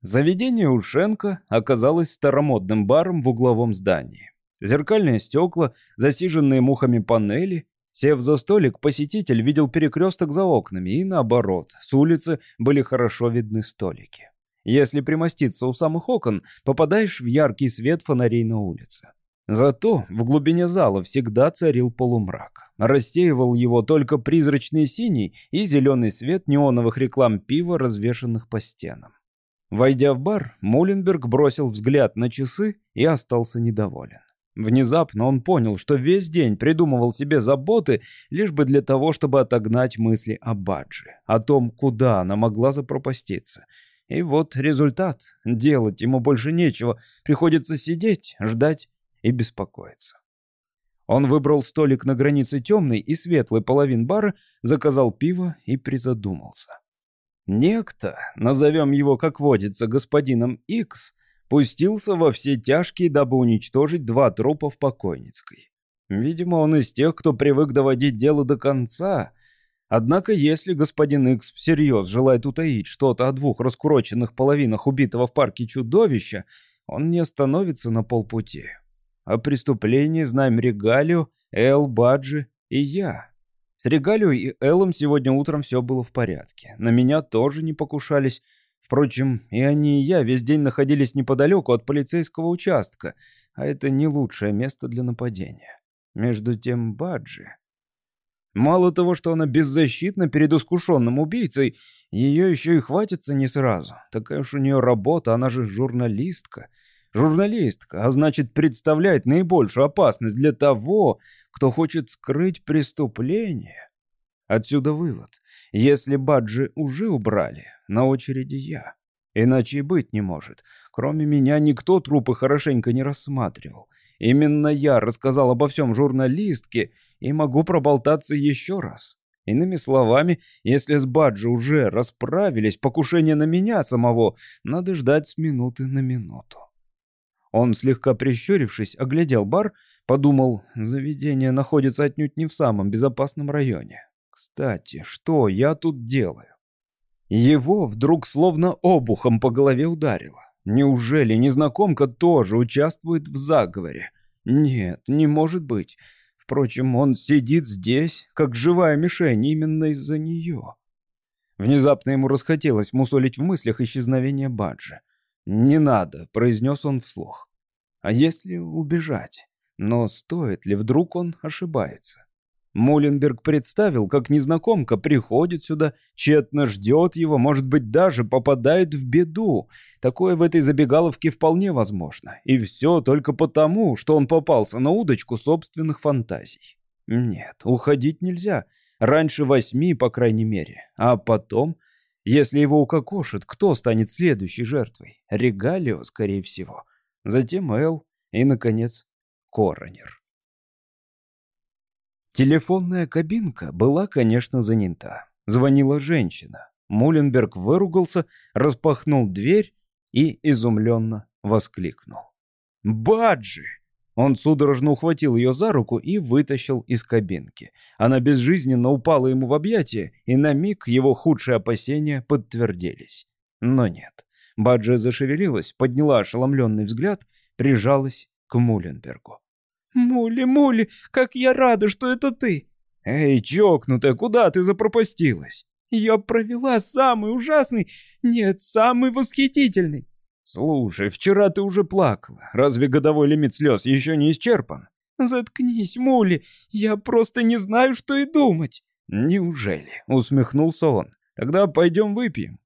Заведение Ушенко оказалось старомодным баром в угловом здании. Зеркальные стекла, засиженные мухами панели. Сев за столик, посетитель видел перекресток за окнами, и наоборот, с улицы были хорошо видны столики. Если примоститься у самых окон, попадаешь в яркий свет фонарей на улице. Зато в глубине зала всегда царил полумрак. Рассеивал его только призрачный синий и зеленый свет неоновых реклам пива, развешанных по стенам. Войдя в бар, Муленберг бросил взгляд на часы и остался недоволен. Внезапно он понял, что весь день придумывал себе заботы, лишь бы для того, чтобы отогнать мысли о Бадже, о том, куда она могла запропаститься. И вот результат. Делать ему больше нечего. Приходится сидеть, ждать и беспокоиться. Он выбрал столик на границе темной и светлой половин бара, заказал пиво и призадумался. Некто, назовем его как водится господином Икс, пустился во все тяжкие, дабы уничтожить два трупа в покойницкой. Видимо, он из тех, кто привык доводить дело до конца. Однако, если господин Икс всерьез желает утаить что-то о двух раскуроченных половинах убитого в парке чудовища, он не остановится на полпути. О преступлении знаем Регалию, Эл, Баджи и я. С Регалио и Эллом сегодня утром все было в порядке. На меня тоже не покушались. Впрочем, и они, и я весь день находились неподалеку от полицейского участка, а это не лучшее место для нападения. Между тем Баджи... Мало того, что она беззащитна перед искушенным убийцей, ее еще и хватится не сразу. Такая уж у нее работа, она же журналистка. Журналистка, а значит, представляет наибольшую опасность для того, кто хочет скрыть преступление. Отсюда вывод. Если Баджи уже убрали, на очереди я. Иначе и быть не может. Кроме меня никто трупы хорошенько не рассматривал. Именно я рассказал обо всем журналистке и могу проболтаться еще раз. Иными словами, если с Баджи уже расправились, покушение на меня самого надо ждать с минуты на минуту. Он, слегка прищурившись, оглядел бар, подумал, заведение находится отнюдь не в самом безопасном районе. Кстати, что я тут делаю? Его вдруг словно обухом по голове ударило. Неужели незнакомка тоже участвует в заговоре? Нет, не может быть. Впрочем, он сидит здесь, как живая мишень, именно из-за нее. Внезапно ему расхотелось мусолить в мыслях исчезновение Баджи. «Не надо», — произнес он вслух. «А если убежать? Но стоит ли, вдруг он ошибается?» Муленберг представил, как незнакомка приходит сюда, тщетно ждет его, может быть, даже попадает в беду. Такое в этой забегаловке вполне возможно. И все только потому, что он попался на удочку собственных фантазий. Нет, уходить нельзя. Раньше восьми, по крайней мере. А потом если его укокошат, кто станет следующей жертвой? Регалио, скорее всего. Затем Эл и, наконец, Коронер. Телефонная кабинка была, конечно, занята. Звонила женщина. Муленберг выругался, распахнул дверь и изумленно воскликнул. «Баджи!» Он судорожно ухватил ее за руку и вытащил из кабинки. Она безжизненно упала ему в объятия, и на миг его худшие опасения подтвердились. Но нет. Баджи зашевелилась, подняла ошеломленный взгляд, прижалась к Муленбергу. «Мули, Мули, как я рада, что это ты!» «Эй, чокнутая, куда ты запропастилась?» «Я провела самый ужасный, нет, самый восхитительный, «Слушай, вчера ты уже плакала. Разве годовой лимит слез еще не исчерпан?» «Заткнись, Мули, я просто не знаю, что и думать». «Неужели?» — усмехнулся он. «Тогда пойдем выпьем».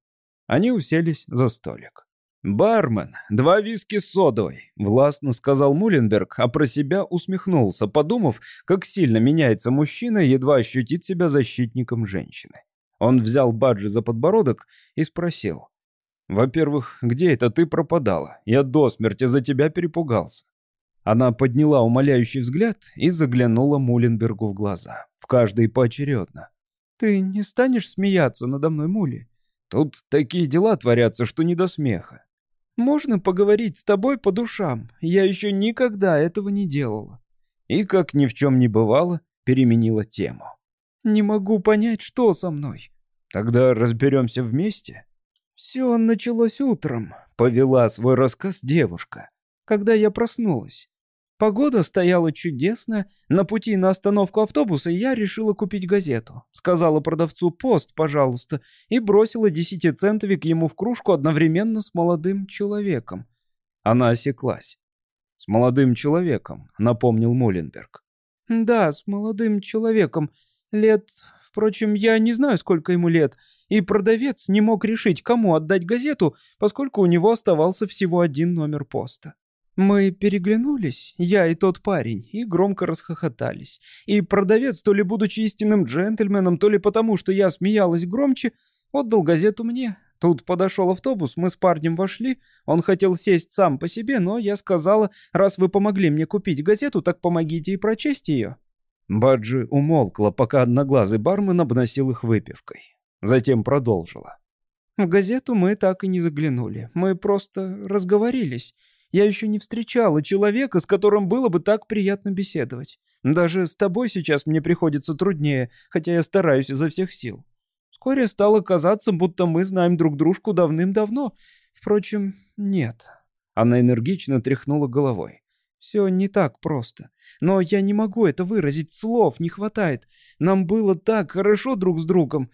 Они уселись за столик. «Бармен, два виски с содовой», — властно сказал Муленберг, а про себя усмехнулся, подумав, как сильно меняется мужчина, едва ощутит себя защитником женщины. Он взял Баджи за подбородок и спросил. «Во-первых, где это ты пропадала? Я до смерти за тебя перепугался». Она подняла умоляющий взгляд и заглянула Муленбергу в глаза, в каждый поочередно. «Ты не станешь смеяться надо мной, Мули? Тут такие дела творятся, что не до смеха. Можно поговорить с тобой по душам? Я еще никогда этого не делала». И, как ни в чем не бывало, переменила тему. «Не могу понять, что со мной». «Тогда разберемся вместе?» «Все началось утром. повела свой рассказ девушка. Когда я проснулась. Погода стояла чудесная. На пути на остановку автобуса я решила купить газету. Сказала продавцу «Пост, пожалуйста», и бросила десятицентовик ему в кружку одновременно с молодым человеком. Она осеклась. «С молодым человеком», — напомнил Моленберг. «Да, с молодым человеком. Лет... Впрочем, я не знаю, сколько ему лет. И продавец не мог решить, кому отдать газету, поскольку у него оставался всего один номер поста. Мы переглянулись, я и тот парень, и громко расхохотались. И продавец, то ли будучи истинным джентльменом, то ли потому, что я смеялась громче, отдал газету мне. Тут подошел автобус, мы с парнем вошли. Он хотел сесть сам по себе, но я сказала, раз вы помогли мне купить газету, так помогите и прочесть ее. Баджи умолкла, пока одноглазый бармен обносил их выпивкой. Затем продолжила. В газету мы так и не заглянули. Мы просто разговорились. Я еще не встречала человека, с которым было бы так приятно беседовать. Даже с тобой сейчас мне приходится труднее, хотя я стараюсь изо всех сил. Вскоре стало казаться, будто мы знаем друг дружку давным-давно. Впрочем, нет. Она энергично тряхнула головой. Все не так просто. Но я не могу это выразить, слов не хватает. Нам было так хорошо друг с другом.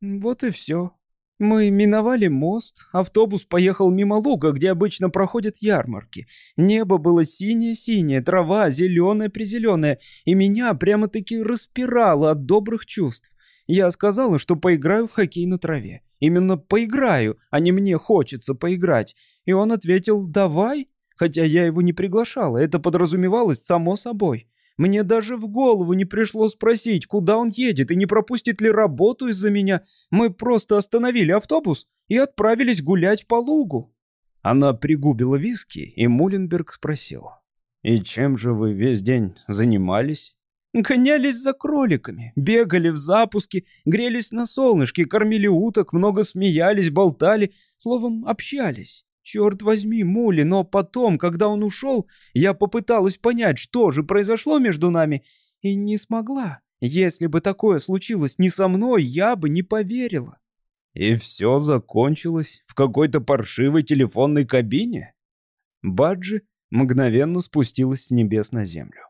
Вот и все. Мы миновали мост, автобус поехал мимо луга, где обычно проходят ярмарки. Небо было синее-синее, трава зеленая-призеленая, и меня прямо-таки распирало от добрых чувств. Я сказала, что поиграю в хоккей на траве. Именно поиграю, а не мне хочется поиграть. И он ответил «давай», хотя я его не приглашала, это подразумевалось само собой. Мне даже в голову не пришло спросить, куда он едет и не пропустит ли работу из-за меня. Мы просто остановили автобус и отправились гулять по лугу». Она пригубила виски, и Муленберг спросил. «И чем же вы весь день занимались?» «Гонялись за кроликами, бегали в запуске, грелись на солнышке, кормили уток, много смеялись, болтали, словом, общались. Черт возьми, Мули, но потом, когда он ушел, я попыталась понять, что же произошло между нами, и не смогла. Если бы такое случилось не со мной, я бы не поверила. И все закончилось в какой-то паршивой телефонной кабине? Баджи мгновенно спустилась с небес на землю.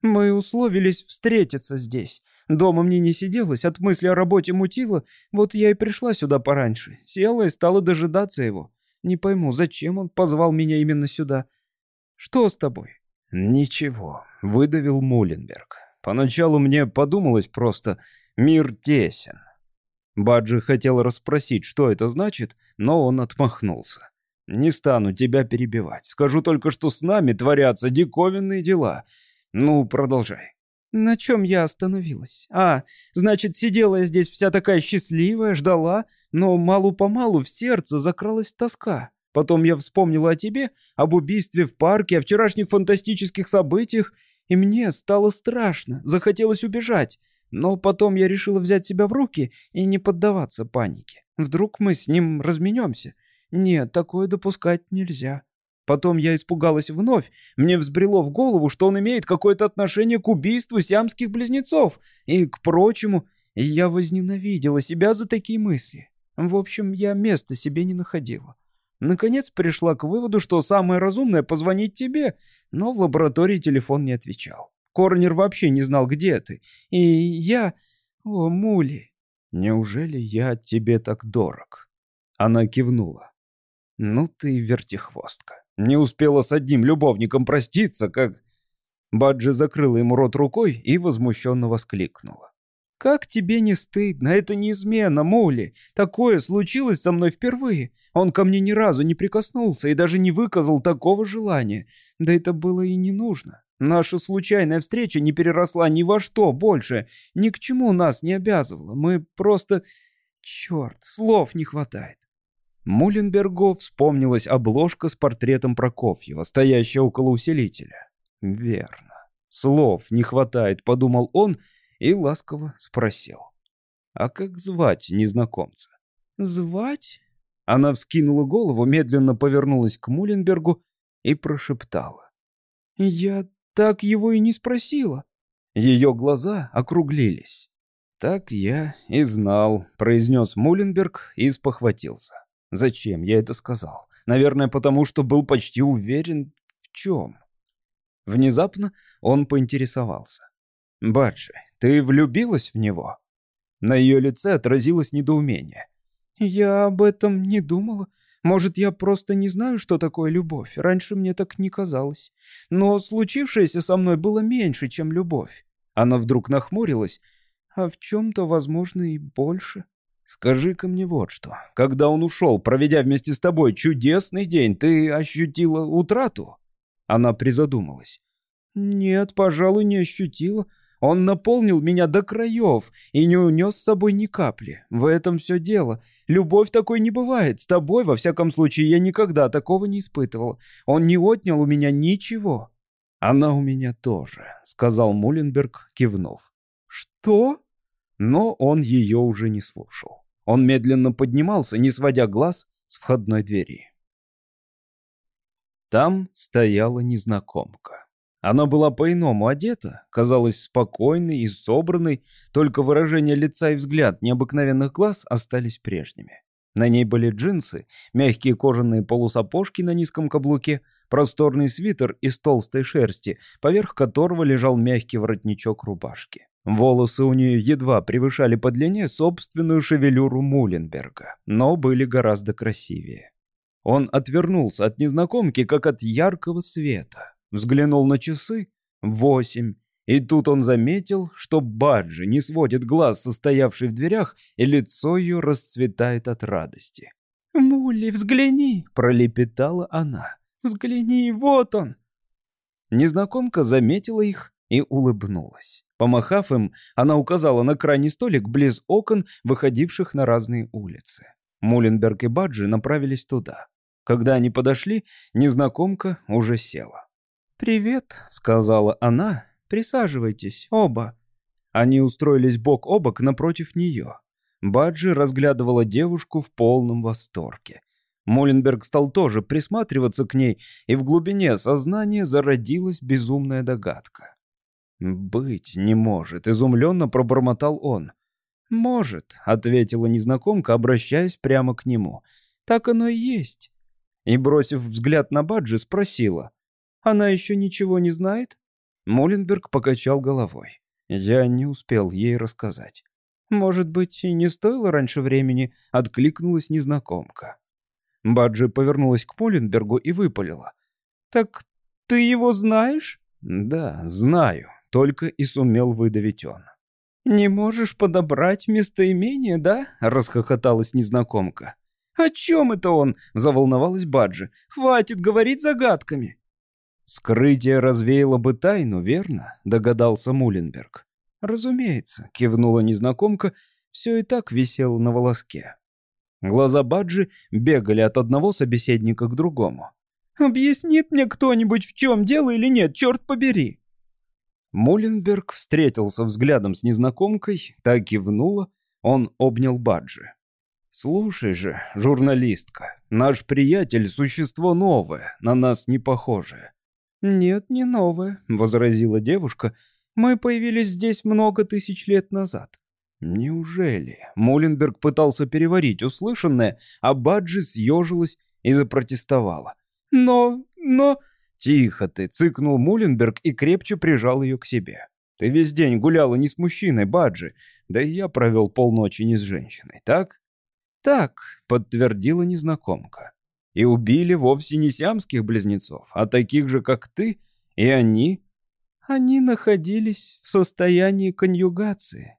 Мы условились встретиться здесь. Дома мне не сиделось, от мысли о работе мутило, вот я и пришла сюда пораньше, села и стала дожидаться его. Не пойму, зачем он позвал меня именно сюда? Что с тобой?» «Ничего», — выдавил Муленберг. «Поначалу мне подумалось просто, мир тесен». Баджи хотел расспросить, что это значит, но он отмахнулся. «Не стану тебя перебивать. Скажу только, что с нами творятся диковинные дела. Ну, продолжай». «На чем я остановилась? А, значит, сидела я здесь вся такая счастливая, ждала, но малу-помалу в сердце закралась тоска. Потом я вспомнила о тебе, об убийстве в парке, о вчерашних фантастических событиях, и мне стало страшно, захотелось убежать. Но потом я решила взять себя в руки и не поддаваться панике. Вдруг мы с ним разменемся. Нет, такое допускать нельзя. Потом я испугалась вновь. Мне взбрело в голову, что он имеет какое-то отношение к убийству сиамских близнецов и к прочему, я возненавидела себя за такие мысли. В общем, я места себе не находила. Наконец пришла к выводу, что самое разумное — позвонить тебе, но в лаборатории телефон не отвечал. Корнер вообще не знал, где ты. И я... О, Мули, неужели я тебе так дорог? Она кивнула. Ну ты вертихвостка. Не успела с одним любовником проститься, как... Баджи закрыла ему рот рукой и возмущенно воскликнула. «Как тебе не стыдно? Это не измена, Мули. Такое случилось со мной впервые. Он ко мне ни разу не прикоснулся и даже не выказал такого желания. Да это было и не нужно. Наша случайная встреча не переросла ни во что больше, ни к чему нас не обязывала. Мы просто... Черт, слов не хватает. Муленбергу вспомнилась обложка с портретом Прокофьева, стоящая около усилителя. «Верно. Слов не хватает», — подумал он и ласково спросил. «А как звать незнакомца?» «Звать?» Она вскинула голову, медленно повернулась к Муленбергу и прошептала. «Я так его и не спросила». Ее глаза округлились. «Так я и знал», — произнес Муленберг и спохватился. Зачем я это сказал? Наверное, потому что был почти уверен в чем. Внезапно он поинтересовался. «Баджи, ты влюбилась в него?» На ее лице отразилось недоумение. «Я об этом не думала. Может, я просто не знаю, что такое любовь. Раньше мне так не казалось. Но случившееся со мной было меньше, чем любовь». Она вдруг нахмурилась. «А в чем-то, возможно, и больше». «Скажи-ка мне вот что. Когда он ушел, проведя вместе с тобой чудесный день, ты ощутила утрату?» Она призадумалась. «Нет, пожалуй, не ощутила. Он наполнил меня до краев и не унес с собой ни капли. В этом все дело. Любовь такой не бывает. С тобой, во всяком случае, я никогда такого не испытывал. Он не отнял у меня ничего». «Она у меня тоже», — сказал Муленберг, кивнув. «Что?» Но он ее уже не слушал. Он медленно поднимался, не сводя глаз с входной двери. Там стояла незнакомка. Она была по-иному одета, казалась спокойной и собранной, только выражение лица и взгляд необыкновенных глаз остались прежними. На ней были джинсы, мягкие кожаные полусапожки на низком каблуке, просторный свитер из толстой шерсти, поверх которого лежал мягкий воротничок рубашки. Волосы у нее едва превышали по длине собственную шевелюру Муленберга, но были гораздо красивее. Он отвернулся от незнакомки, как от яркого света. Взглянул на часы — восемь. И тут он заметил, что Баджи не сводит глаз, состоявший в дверях, и лицо ее расцветает от радости. «Мулли, взгляни!» — пролепетала она. «Взгляни, вот он!» Незнакомка заметила их и улыбнулась. Помахав им, она указала на крайний столик близ окон, выходивших на разные улицы. Муленберг и Баджи направились туда. Когда они подошли, незнакомка уже села. «Привет», — сказала она. «Присаживайтесь, оба». Они устроились бок о бок напротив нее. Баджи разглядывала девушку в полном восторге. Моленберг стал тоже присматриваться к ней, и в глубине сознания зародилась безумная догадка. «Быть не может», — изумленно пробормотал он. «Может», — ответила незнакомка, обращаясь прямо к нему. «Так оно и есть». И, бросив взгляд на Баджи, спросила. Она еще ничего не знает?» Моленберг покачал головой. Я не успел ей рассказать. «Может быть, и не стоило раньше времени?» — откликнулась незнакомка. Баджи повернулась к Моленбергу и выпалила. «Так ты его знаешь?» «Да, знаю», — только и сумел выдавить он. «Не можешь подобрать местоимение, да?» — расхохоталась незнакомка. «О чем это он?» — заволновалась Баджи. «Хватит говорить загадками». «Скрытие развеяло бы тайну, верно?» — догадался Муленберг. «Разумеется», — кивнула незнакомка, все и так висело на волоске. Глаза Баджи бегали от одного собеседника к другому. «Объяснит мне кто-нибудь, в чем дело или нет, черт побери!» Муленберг встретился взглядом с незнакомкой, так кивнула, он обнял Баджи. «Слушай же, журналистка, наш приятель — существо новое, на нас не похожее. «Нет, не новое», — возразила девушка. «Мы появились здесь много тысяч лет назад». «Неужели?» Муленберг пытался переварить услышанное, а Баджи съежилась и запротестовала. «Но... но...» «Тихо ты!» — цыкнул Муленберг и крепче прижал ее к себе. «Ты весь день гуляла не с мужчиной, Баджи, да и я провел полночи не с женщиной, так?» «Так», — подтвердила незнакомка. И убили вовсе не сиамских близнецов, а таких же, как ты, и они... Они находились в состоянии конъюгации.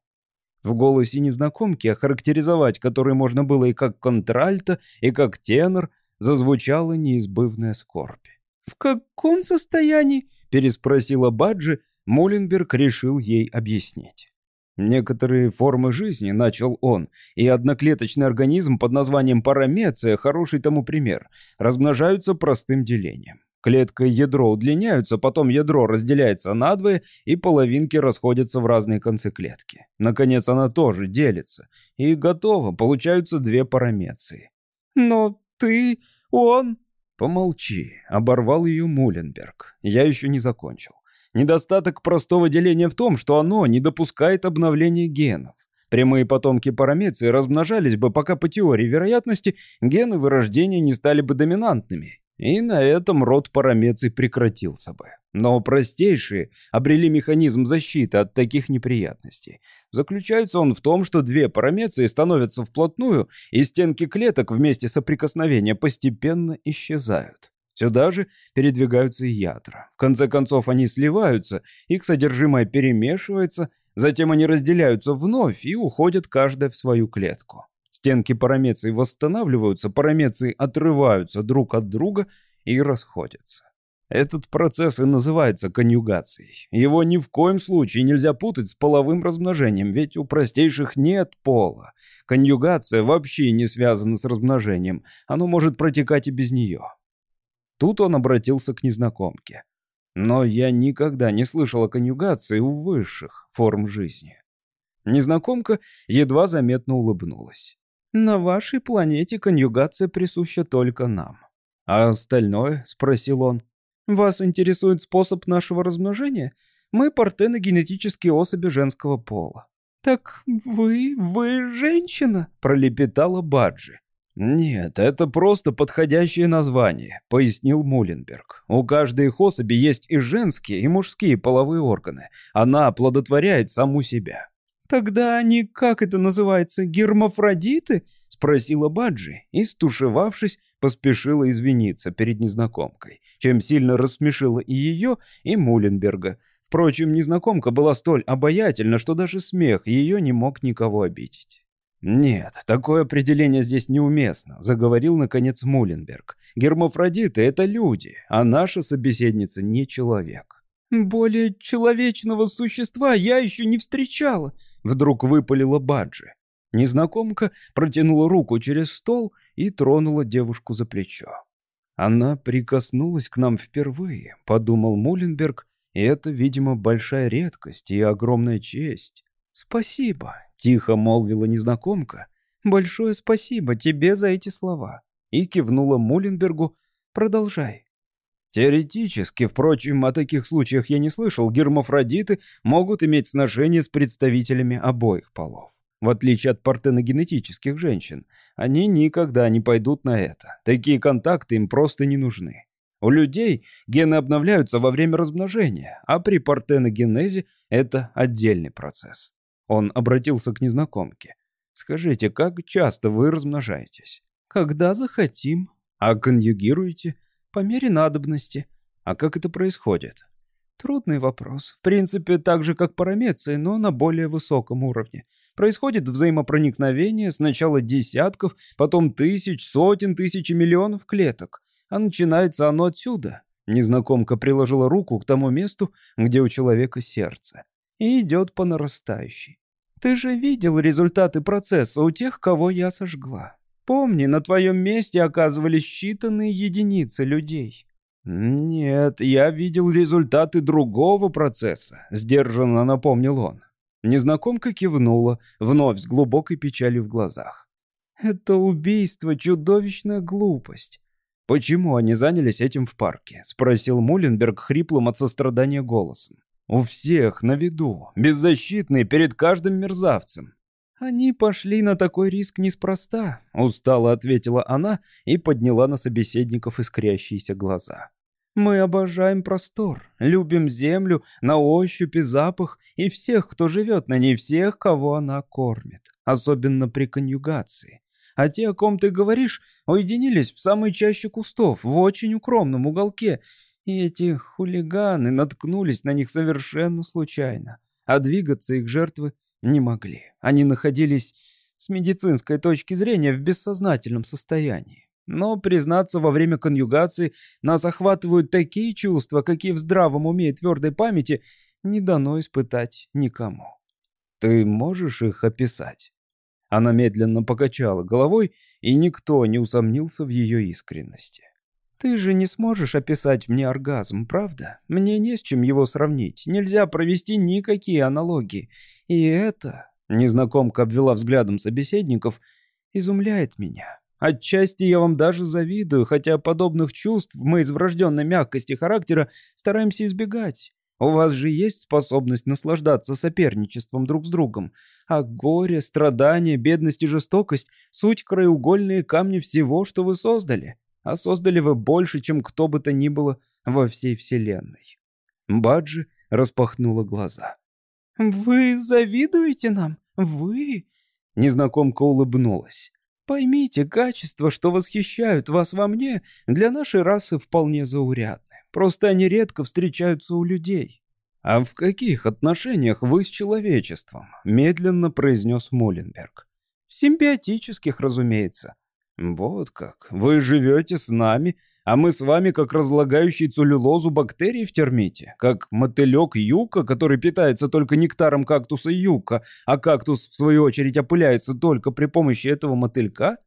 В голосе незнакомки, охарактеризовать который можно было и как контральто, и как тенор, зазвучала неизбывная скорбь. «В каком состоянии?» — переспросила Баджи. Муленберг решил ей объяснить. Некоторые формы жизни, начал он, и одноклеточный организм под названием парамеция – хороший тому пример, размножаются простым делением. Клетка и ядро удлиняются, потом ядро разделяется надвое, и половинки расходятся в разные концы клетки. Наконец она тоже делится. И готово, получаются две парамеции. «Но ты... он...» «Помолчи», — оборвал ее Муленберг. «Я еще не закончил. Недостаток простого деления в том, что оно не допускает обновления генов. Прямые потомки парамеции размножались бы, пока по теории вероятности гены вырождения не стали бы доминантными. И на этом род парамеций прекратился бы. Но простейшие обрели механизм защиты от таких неприятностей. Заключается он в том, что две парамеции становятся вплотную, и стенки клеток вместе соприкосновения постепенно исчезают. Сюда же передвигаются ядра. В конце концов они сливаются, их содержимое перемешивается, затем они разделяются вновь и уходят каждая в свою клетку. Стенки парамеции восстанавливаются, парамеции отрываются друг от друга и расходятся. Этот процесс и называется конъюгацией. Его ни в коем случае нельзя путать с половым размножением, ведь у простейших нет пола. Конъюгация вообще не связана с размножением, оно может протекать и без нее. Тут он обратился к незнакомке. Но я никогда не слышал о конъюгации у высших форм жизни. Незнакомка едва заметно улыбнулась. «На вашей планете конъюгация присуща только нам». «А остальное?» — спросил он. Вас интересует способ нашего размножения? Мы партеногенетические особи женского пола. Так вы, вы женщина? Пролепетала Баджи. «Нет, это просто подходящее название», — пояснил Муленберг. «У каждой их особи есть и женские, и мужские половые органы. Она оплодотворяет саму себя». «Тогда они, как это называется, гермафродиты?» — спросила Баджи и, стушевавшись, поспешила извиниться перед незнакомкой чем сильно рассмешила и ее, и Муленберга. Впрочем, незнакомка была столь обаятельна, что даже смех ее не мог никого обидеть. «Нет, такое определение здесь неуместно», — заговорил, наконец, Муленберг. «Гермафродиты — это люди, а наша собеседница не человек». «Более человечного существа я еще не встречала», — вдруг выпалила Баджи. Незнакомка протянула руку через стол и тронула девушку за плечо. Она прикоснулась к нам впервые, подумал Муленберг, и это, видимо, большая редкость и огромная честь. Спасибо, тихо молвила незнакомка. Большое спасибо тебе за эти слова. И кивнула Муленбергу. Продолжай. Теоретически, впрочем, о таких случаях я не слышал, гермафродиты могут иметь сношение с представителями обоих полов. В отличие от партеногенетических женщин, они никогда не пойдут на это. Такие контакты им просто не нужны. У людей гены обновляются во время размножения, а при партеногенезе это отдельный процесс. Он обратился к незнакомке. «Скажите, как часто вы размножаетесь?» «Когда захотим». «А конъюгируете?» «По мере надобности». «А как это происходит?» Трудный вопрос. В принципе, так же, как парамеции, но на более высоком уровне. Происходит взаимопроникновение сначала десятков, потом тысяч, сотен тысяч и миллионов клеток. А начинается оно отсюда. Незнакомка приложила руку к тому месту, где у человека сердце. И идет по нарастающей. Ты же видел результаты процесса у тех, кого я сожгла. Помни, на твоем месте оказывались считанные единицы людей. «Нет, я видел результаты другого процесса», — сдержанно напомнил он. Незнакомка кивнула, вновь с глубокой печалью в глазах. «Это убийство, чудовищная глупость». «Почему они занялись этим в парке?» — спросил Муленберг хриплым от сострадания голосом. «У всех на виду, беззащитные перед каждым мерзавцем». «Они пошли на такой риск неспроста», — устало ответила она и подняла на собеседников искрящиеся глаза. Мы обожаем простор, любим землю на ощупь и запах и всех, кто живет на ней, всех, кого она кормит, особенно при конъюгации. А те, о ком ты говоришь, уединились в самой чаще кустов, в очень укромном уголке, и эти хулиганы наткнулись на них совершенно случайно, а двигаться их жертвы не могли. Они находились с медицинской точки зрения в бессознательном состоянии. Но, признаться, во время конъюгации нас охватывают такие чувства, какие в здравом уме и твердой памяти не дано испытать никому. Ты можешь их описать? Она медленно покачала головой, и никто не усомнился в ее искренности. Ты же не сможешь описать мне оргазм, правда? Мне не с чем его сравнить, нельзя провести никакие аналогии. И это, незнакомка обвела взглядом собеседников, изумляет меня. Отчасти я вам даже завидую, хотя подобных чувств мы из врожденной мягкости характера стараемся избегать. У вас же есть способность наслаждаться соперничеством друг с другом. А горе, страдания, бедность и жестокость — суть краеугольные камни всего, что вы создали. А создали вы больше, чем кто бы то ни было во всей вселенной. Баджи распахнула глаза. «Вы завидуете нам? Вы?» Незнакомка улыбнулась. «Поймите, качества, что восхищают вас во мне, для нашей расы вполне заурядны. Просто они редко встречаются у людей. «А в каких отношениях вы с человечеством?» — медленно произнес Муленберг. «В симбиотических, разумеется». «Вот как. Вы живете с нами, а мы с вами как разлагающий целлюлозу бактерий в термите, как мотылек юка, который питается только нектаром кактуса юка, а кактус, в свою очередь, опыляется только при помощи этого мотылька?»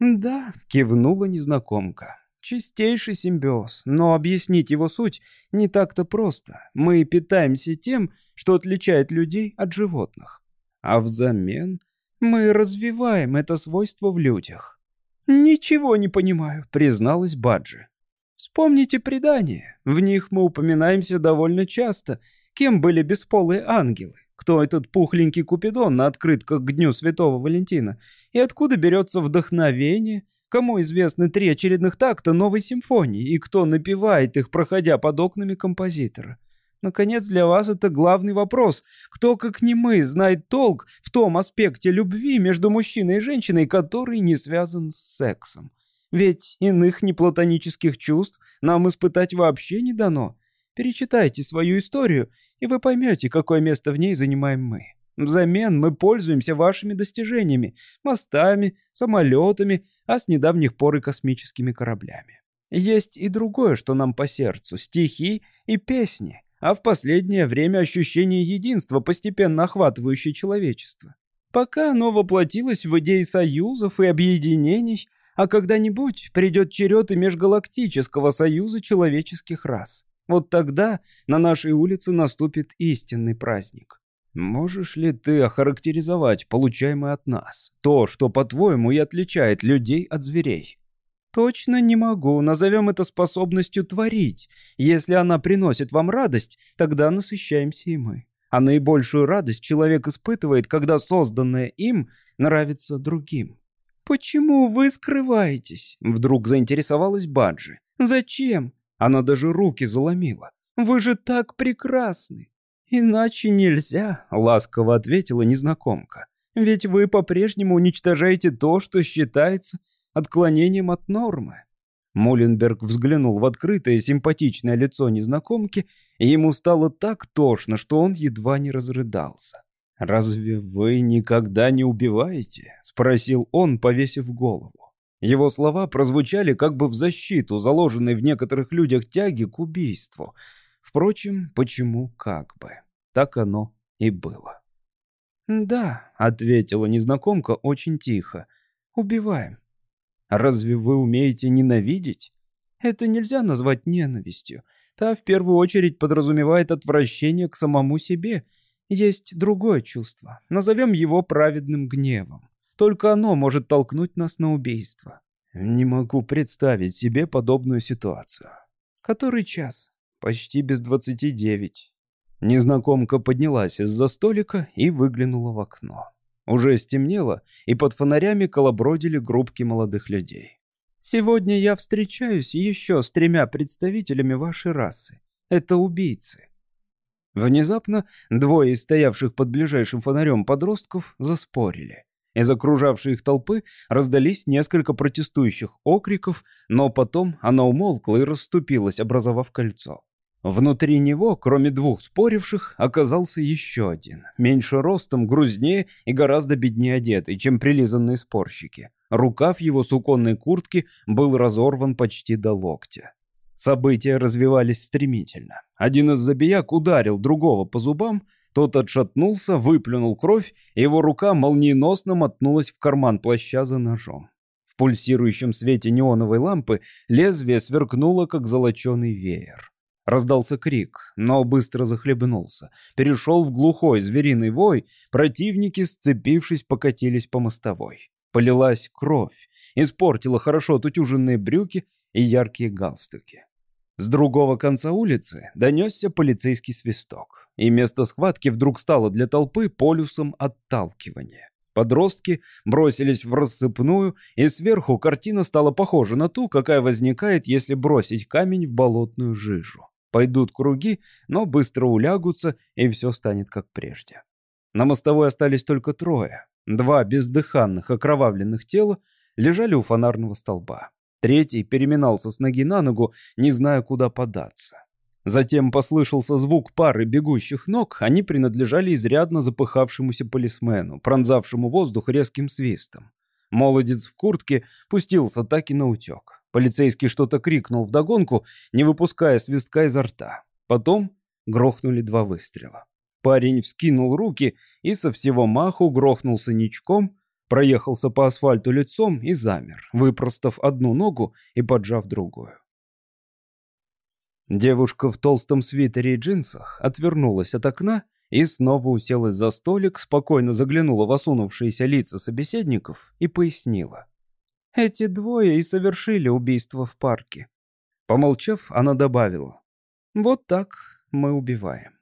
«Да», — кивнула незнакомка. Чистейший симбиоз, но объяснить его суть не так-то просто. Мы питаемся тем, что отличает людей от животных. А взамен мы развиваем это свойство в людях. «Ничего не понимаю», — призналась Баджи. «Вспомните предания. В них мы упоминаемся довольно часто. Кем были бесполые ангелы? Кто этот пухленький Купидон на открытках к Дню Святого Валентина? И откуда берется вдохновение?» Кому известны три очередных такта новой симфонии, и кто напевает их, проходя под окнами композитора? Наконец, для вас это главный вопрос. Кто, как не мы, знает толк в том аспекте любви между мужчиной и женщиной, который не связан с сексом? Ведь иных неплатонических чувств нам испытать вообще не дано. Перечитайте свою историю, и вы поймете, какое место в ней занимаем мы. Взамен мы пользуемся вашими достижениями, мостами, самолетами, а с недавних пор и космическими кораблями. Есть и другое, что нам по сердцу — стихи и песни, а в последнее время ощущение единства, постепенно охватывающее человечество. Пока оно воплотилось в идеи союзов и объединений, а когда-нибудь придет черед и межгалактического союза человеческих рас. Вот тогда на нашей улице наступит истинный праздник. Можешь ли ты охарактеризовать получаемое от нас? То, что, по-твоему, и отличает людей от зверей? Точно не могу. Назовем это способностью творить. Если она приносит вам радость, тогда насыщаемся и мы. А наибольшую радость человек испытывает, когда созданное им нравится другим. «Почему вы скрываетесь?» Вдруг заинтересовалась Баджи. «Зачем?» Она даже руки заломила. «Вы же так прекрасны!» «Иначе нельзя», — ласково ответила незнакомка. «Ведь вы по-прежнему уничтожаете то, что считается отклонением от нормы». Муленберг взглянул в открытое симпатичное лицо незнакомки, и ему стало так тошно, что он едва не разрыдался. «Разве вы никогда не убиваете?» — спросил он, повесив голову. Его слова прозвучали как бы в защиту заложенной в некоторых людях тяги к убийству — Впрочем, почему как бы? Так оно и было. «Да», — ответила незнакомка очень тихо, — «убиваем». «Разве вы умеете ненавидеть?» «Это нельзя назвать ненавистью. Та в первую очередь подразумевает отвращение к самому себе. Есть другое чувство. Назовем его праведным гневом. Только оно может толкнуть нас на убийство». «Не могу представить себе подобную ситуацию». «Который час?» Почти без двадцати девять. Незнакомка поднялась из-за столика и выглянула в окно. Уже стемнело, и под фонарями колобродили группки молодых людей. «Сегодня я встречаюсь еще с тремя представителями вашей расы. Это убийцы». Внезапно двое из стоявших под ближайшим фонарем подростков заспорили. Из окружавшей их толпы раздались несколько протестующих окриков, но потом она умолкла и расступилась, образовав кольцо. Внутри него, кроме двух споривших, оказался еще один, меньше ростом, грузнее и гораздо беднее одетый, чем прилизанные спорщики. Рукав его суконной куртки был разорван почти до локтя. События развивались стремительно. Один из забияк ударил другого по зубам, тот отшатнулся, выплюнул кровь, и его рука молниеносно мотнулась в карман плаща за ножом. В пульсирующем свете неоновой лампы лезвие сверкнуло, как золоченый веер. Раздался крик, но быстро захлебнулся. Перешел в глухой звериный вой, противники, сцепившись, покатились по мостовой. Полилась кровь, испортила хорошо тутюженные брюки и яркие галстуки. С другого конца улицы донесся полицейский свисток, и место схватки вдруг стало для толпы полюсом отталкивания. Подростки бросились в рассыпную, и сверху картина стала похожа на ту, какая возникает, если бросить камень в болотную жижу. Пойдут круги, но быстро улягутся, и все станет как прежде. На мостовой остались только трое. Два бездыханных окровавленных тела лежали у фонарного столба. Третий переминался с ноги на ногу, не зная, куда податься. Затем послышался звук пары бегущих ног, они принадлежали изрядно запыхавшемуся полисмену, пронзавшему воздух резким свистом. Молодец в куртке пустился так и на утек. Полицейский что-то крикнул вдогонку, не выпуская свистка изо рта. Потом грохнули два выстрела. Парень вскинул руки и со всего маху грохнулся ничком, проехался по асфальту лицом и замер, выпростав одну ногу и поджав другую. Девушка в толстом свитере и джинсах отвернулась от окна и снова уселась за столик, спокойно заглянула в осунувшиеся лица собеседников и пояснила. «Эти двое и совершили убийство в парке». Помолчав, она добавила. «Вот так мы убиваем».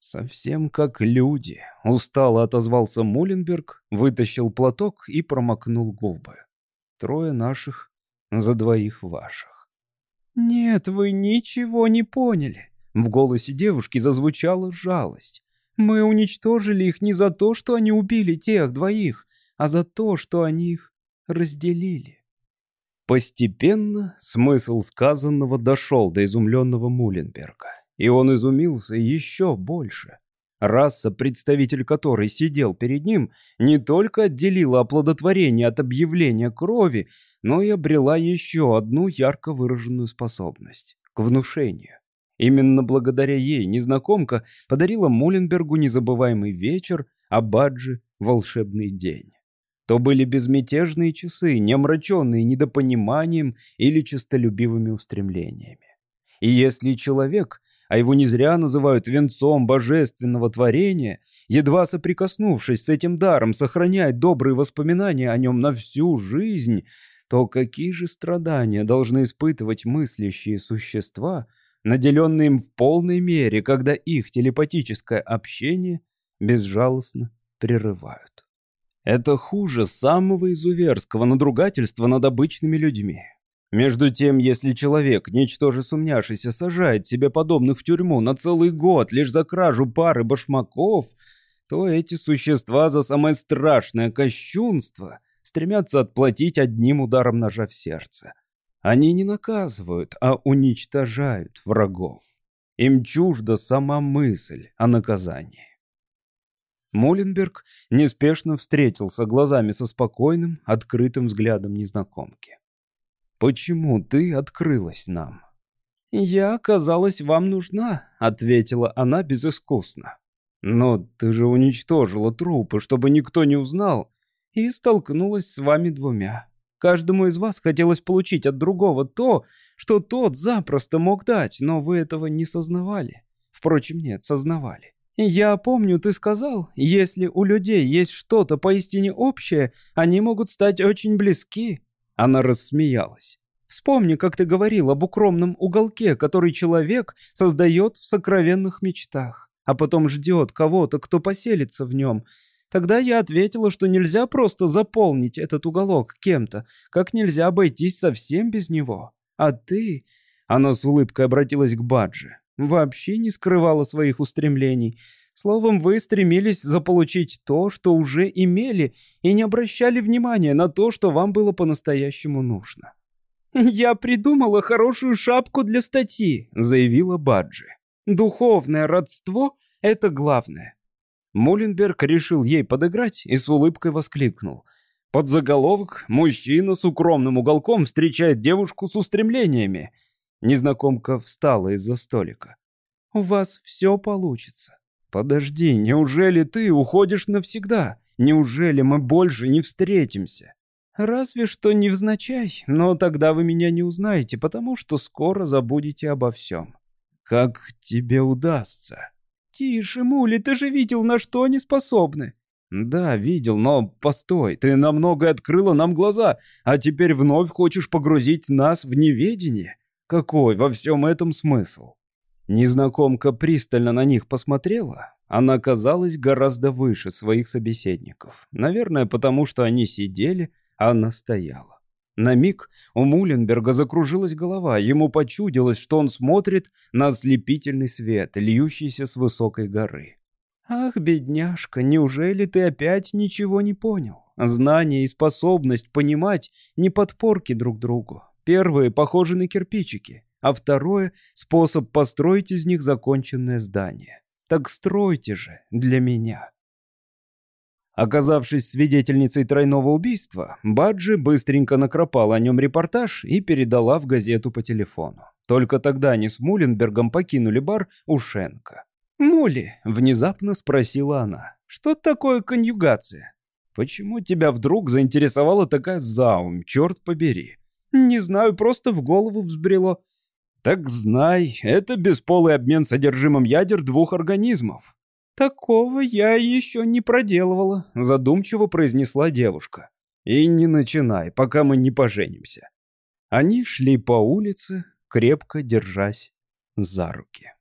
«Совсем как люди», — устало отозвался Муленберг, вытащил платок и промокнул губы. «Трое наших за двоих ваших». «Нет, вы ничего не поняли». В голосе девушки зазвучала жалость. «Мы уничтожили их не за то, что они убили тех двоих, а за то, что они их разделили». Постепенно смысл сказанного дошел до изумленного Муленберга, и он изумился еще больше. Раса, представитель которой сидел перед ним, не только отделила оплодотворение от объявления крови, но и обрела еще одну ярко выраженную способность — к внушению. Именно благодаря ей незнакомка подарила Муленбергу незабываемый вечер, а Баджи — волшебный день. То были безмятежные часы, не омраченные недопониманием или честолюбивыми устремлениями. И если человек, а его не зря называют венцом божественного творения, едва соприкоснувшись с этим даром, сохраняет добрые воспоминания о нем на всю жизнь, то какие же страдания должны испытывать мыслящие существа, наделенные им в полной мере, когда их телепатическое общение безжалостно прерывают. Это хуже самого изуверского надругательства над обычными людьми. Между тем, если человек, ничтоже сумняшися, сажает себе подобных в тюрьму на целый год лишь за кражу пары башмаков, то эти существа за самое страшное кощунство стремятся отплатить одним ударом ножа в сердце. Они не наказывают, а уничтожают врагов. Им чужда сама мысль о наказании. Муленберг неспешно встретился глазами со спокойным, открытым взглядом незнакомки. «Почему ты открылась нам?» «Я оказалась вам нужна», — ответила она безыскусно. «Но ты же уничтожила трупы, чтобы никто не узнал, и столкнулась с вами двумя. Каждому из вас хотелось получить от другого то, что тот запросто мог дать, но вы этого не сознавали. Впрочем, нет, сознавали. Я помню, ты сказал, если у людей есть что-то поистине общее, они могут стать очень близки. Она рассмеялась. Вспомни, как ты говорил об укромном уголке, который человек создает в сокровенных мечтах, а потом ждет кого-то, кто поселится в нем, Тогда я ответила, что нельзя просто заполнить этот уголок кем-то, как нельзя обойтись совсем без него. А ты...» Она с улыбкой обратилась к Баджи. «Вообще не скрывала своих устремлений. Словом, вы стремились заполучить то, что уже имели, и не обращали внимания на то, что вам было по-настоящему нужно». «Я придумала хорошую шапку для статьи», — заявила Баджи. «Духовное родство — это главное. Муленберг решил ей подыграть и с улыбкой воскликнул. Под заголовок «Мужчина с укромным уголком встречает девушку с устремлениями». Незнакомка встала из-за столика. «У вас все получится». «Подожди, неужели ты уходишь навсегда? Неужели мы больше не встретимся?» «Разве что невзначай, но тогда вы меня не узнаете, потому что скоро забудете обо всем». «Как тебе удастся?» «Тише, Мули, ты же видел, на что они способны!» «Да, видел, но постой, ты намного открыла нам глаза, а теперь вновь хочешь погрузить нас в неведение? Какой во всем этом смысл? Незнакомка пристально на них посмотрела. Она казалась гораздо выше своих собеседников. Наверное, потому что они сидели, а она стояла. На миг у Муленберга закружилась голова. Ему почудилось, что он смотрит на ослепительный свет, льющийся с высокой горы. «Ах, бедняжка, неужели ты опять ничего не понял? Знание и способность понимать не подпорки друг другу. Первые похожи на кирпичики, а второе — способ построить из них законченное здание. Так стройте же для меня». Оказавшись свидетельницей тройного убийства, Баджи быстренько накропала о нем репортаж и передала в газету по телефону. Только тогда они с Муленбергом покинули бар у Шенка. «Мули», — внезапно спросила она, — «что такое конъюгация?» «Почему тебя вдруг заинтересовала такая заум, черт побери?» «Не знаю, просто в голову взбрело». «Так знай, это бесполый обмен содержимым ядер двух организмов». «Такого я еще не проделывала», — задумчиво произнесла девушка. «И не начинай, пока мы не поженимся». Они шли по улице, крепко держась за руки.